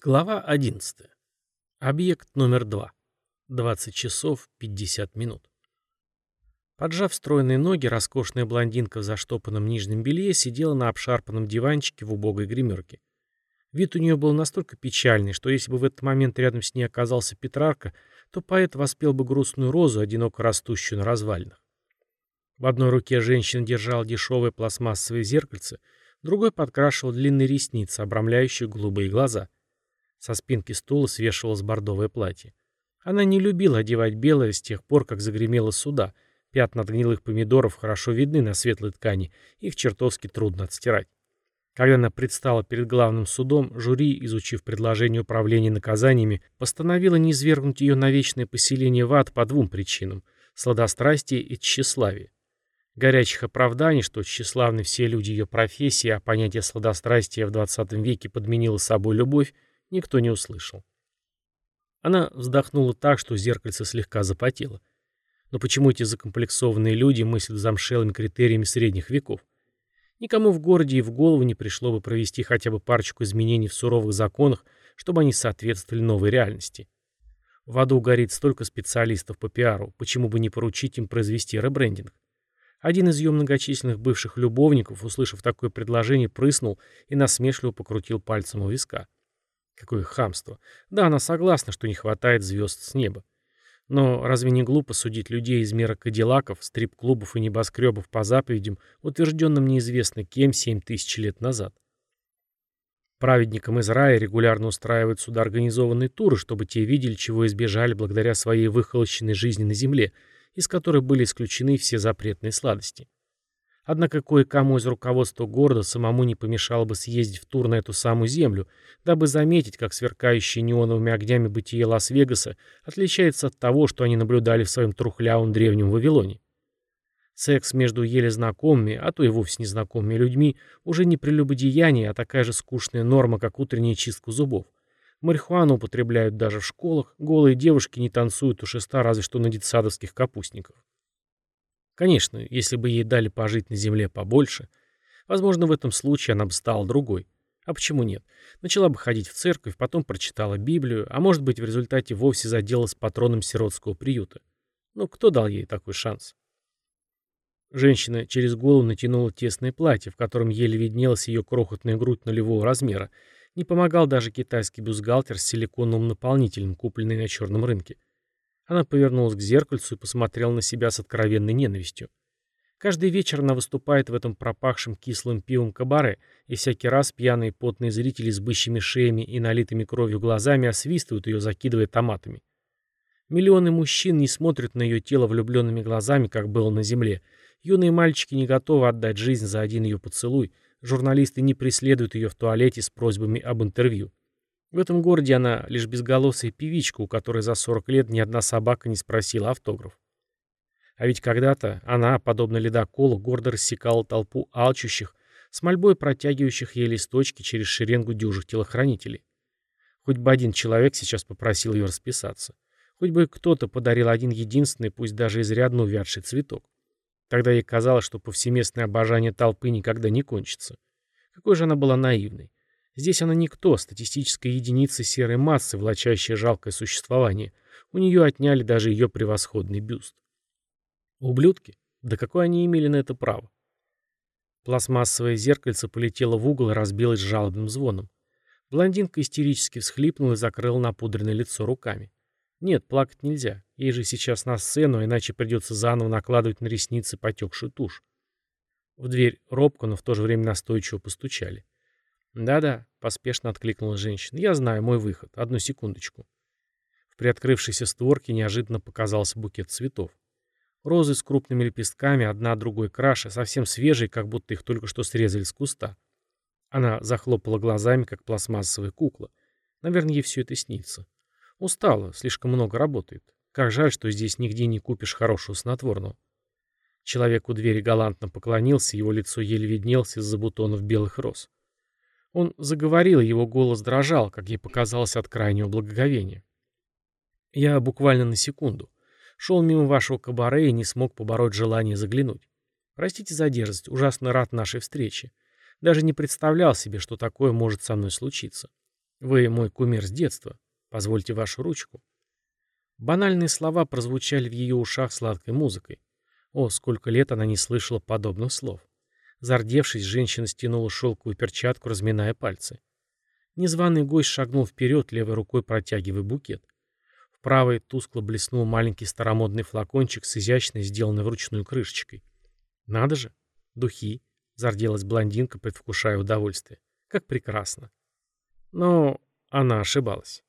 Глава 11. Объект номер 2. 20 часов 50 минут. Поджав стройные ноги, роскошная блондинка в заштопанном нижнем белье сидела на обшарпанном диванчике в убогой гримерке. Вид у нее был настолько печальный, что если бы в этот момент рядом с ней оказался Петрарка, то поэт воспел бы грустную розу, одиноко растущую на развалинах. В одной руке женщина держала дешевое пластмассовое зеркальце, другой подкрашивал длинные ресницы, обрамляющие голубые глаза — со спинки стула свешивалось бордовое платье. Она не любила одевать белое с тех пор, как загремела суда. Пятна от гнилых помидоров хорошо видны на светлой ткани, их чертовски трудно отстирать. Когда она предстала перед главным судом, жюри, изучив предложение управления наказаниями, постановило не свергнуть ее на вечное поселение в ад по двум причинам – сладострастие и тщеславие. Горячих оправданий, что тщеславны все люди ее профессии, а понятие сладострастия в 20 веке подменило собой любовь, никто не услышал. Она вздохнула так, что зеркальце слегка запотело. Но почему эти закомплексованные люди мыслят замшелыми критериями средних веков? Никому в городе и в голову не пришло бы провести хотя бы парочку изменений в суровых законах, чтобы они соответствовали новой реальности. В аду горит столько специалистов по пиару, почему бы не поручить им произвести ребрендинг? Один из ее многочисленных бывших любовников, услышав такое предложение, прыснул и насмешливо покрутил пальцем у виска. Какое хамство. Да, она согласна, что не хватает звезд с неба. Но разве не глупо судить людей из мира кадиллаков, стрип-клубов и небоскребов по заповедям, утвержденным неизвестно кем 7 тысяч лет назад? Праведникам из рая регулярно устраивают сюда организованные туры, чтобы те видели, чего избежали благодаря своей выхолощенной жизни на земле, из которой были исключены все запретные сладости. Однако кое-кому из руководства города самому не помешало бы съездить в тур на эту самую землю, дабы заметить, как сверкающие неоновыми огнями бытие Лас-Вегаса отличается от того, что они наблюдали в своем трухлявом древнем Вавилоне. Секс между еле знакомыми, а то и вовсе незнакомыми людьми уже не прелюбодеяние, а такая же скучная норма, как утренняя чистка зубов. Марихуану употребляют даже в школах, голые девушки не танцуют у шеста разве что на детсадовских капустников. Конечно, если бы ей дали пожить на земле побольше, возможно, в этом случае она бы стала другой. А почему нет? Начала бы ходить в церковь, потом прочитала Библию, а может быть, в результате вовсе заделась патроном сиротского приюта. Ну, кто дал ей такой шанс? Женщина через голову натянула тесное платье, в котором еле виднелась ее крохотная грудь нулевого размера. Не помогал даже китайский бюстгальтер с силиконовым наполнителем, купленный на черном рынке. Она повернулась к зеркальцу и посмотрела на себя с откровенной ненавистью. Каждый вечер она выступает в этом пропахшем кислым пивом кабаре, и всякий раз пьяные потные зрители с бычьими шеями и налитыми кровью глазами освистывают ее, закидывая томатами. Миллионы мужчин не смотрят на ее тело влюбленными глазами, как было на земле. Юные мальчики не готовы отдать жизнь за один ее поцелуй. Журналисты не преследуют ее в туалете с просьбами об интервью. В этом городе она лишь безголосая певичка, у которой за 40 лет ни одна собака не спросила автограф. А ведь когда-то она, подобно ледоколу, гордо рассекала толпу алчущих, с мольбой протягивающих ей листочки через шеренгу дюжих телохранителей. Хоть бы один человек сейчас попросил ее расписаться. Хоть бы кто-то подарил один единственный, пусть даже изрядно увядший цветок. Тогда ей казалось, что повсеместное обожание толпы никогда не кончится. Какой же она была наивной. Здесь она никто, статистическая единица серой массы, влачащая жалкое существование. У нее отняли даже ее превосходный бюст. Ублюдки? Да какое они имели на это право? Пластмассовое зеркальце полетело в угол и разбилось жалобным звоном. Блондинка истерически всхлипнула и закрыла напудренное лицо руками. Нет, плакать нельзя. Ей же сейчас на сцену, иначе придется заново накладывать на ресницы потекшую тушь. В дверь робко, но в то же время настойчиво постучали. «Да-да», — поспешно откликнула женщина. «Я знаю мой выход. Одну секундочку». В приоткрывшейся створке неожиданно показался букет цветов. Розы с крупными лепестками, одна другой краше, совсем свежие, как будто их только что срезали с куста. Она захлопала глазами, как пластмассовая кукла. Наверное, ей все это снится. Устала, слишком много работает. Как жаль, что здесь нигде не купишь хорошего снотворного. Человек у двери галантно поклонился, его лицо еле виднелось из-за бутонов белых роз. Он заговорил, его голос дрожал, как ей показалось от крайнего благоговения. «Я буквально на секунду. Шел мимо вашего кабаре и не смог побороть желание заглянуть. Простите за дерзость, ужасно рад нашей встрече. Даже не представлял себе, что такое может со мной случиться. Вы мой кумир с детства. Позвольте вашу ручку. Банальные слова прозвучали в ее ушах сладкой музыкой. О, сколько лет она не слышала подобных слов. Зардевшись, женщина стянула шелковую перчатку, разминая пальцы. Незваный гость шагнул вперед, левой рукой протягивая букет. В правой тускло блеснул маленький старомодный флакончик с изящной, сделанной вручную крышечкой. «Надо же! Духи!» — зарделась блондинка, предвкушая удовольствие. «Как прекрасно!» Но она ошибалась.